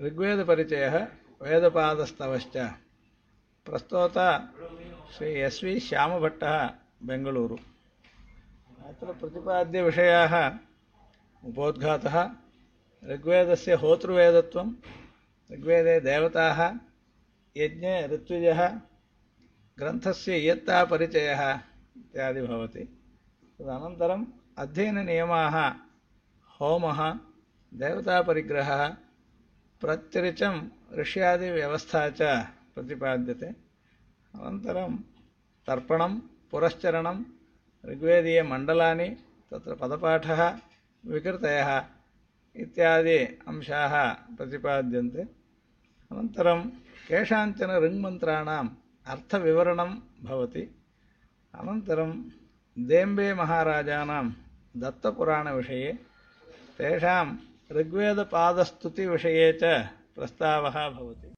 ऋग्वेदपरिचयः वेदपादस्तवश्च प्रस्तोत Shri S V श्यामभट्टः बेंगलूरु अत्र प्रतिपाद्य विषयाः उपोद्घातः ऋग्वेदस्य होतृवेदत्वं ऋग्वेदे देवताः यज्ञे ऋत्विजः ग्रन्थस्य इयत्ता परिचयः इत्यादि भवति तदनन्तरम् अध्ययननियमाः होमः देवतापरिग्रहः प्रत्यरिचं ऋष्यादिव्यवस्था च प्रतिपाद्यते अनन्तरं तर्पणं पुरश्चरणं ऋग्वेदीयमण्डलानि तत्र पदपाठः विकृतयः इत्यादि अंशाः प्रतिपाद्यन्ते अनन्तरं केषाञ्चन ऋङ्मन्त्राणाम् अर्थविवरणं भवति अनन्तरं देम्बे महाराजानां दत्तपुराणविषये तेषां ऋग्वेदपादस्तुतिविषये च प्रस्तावः भवति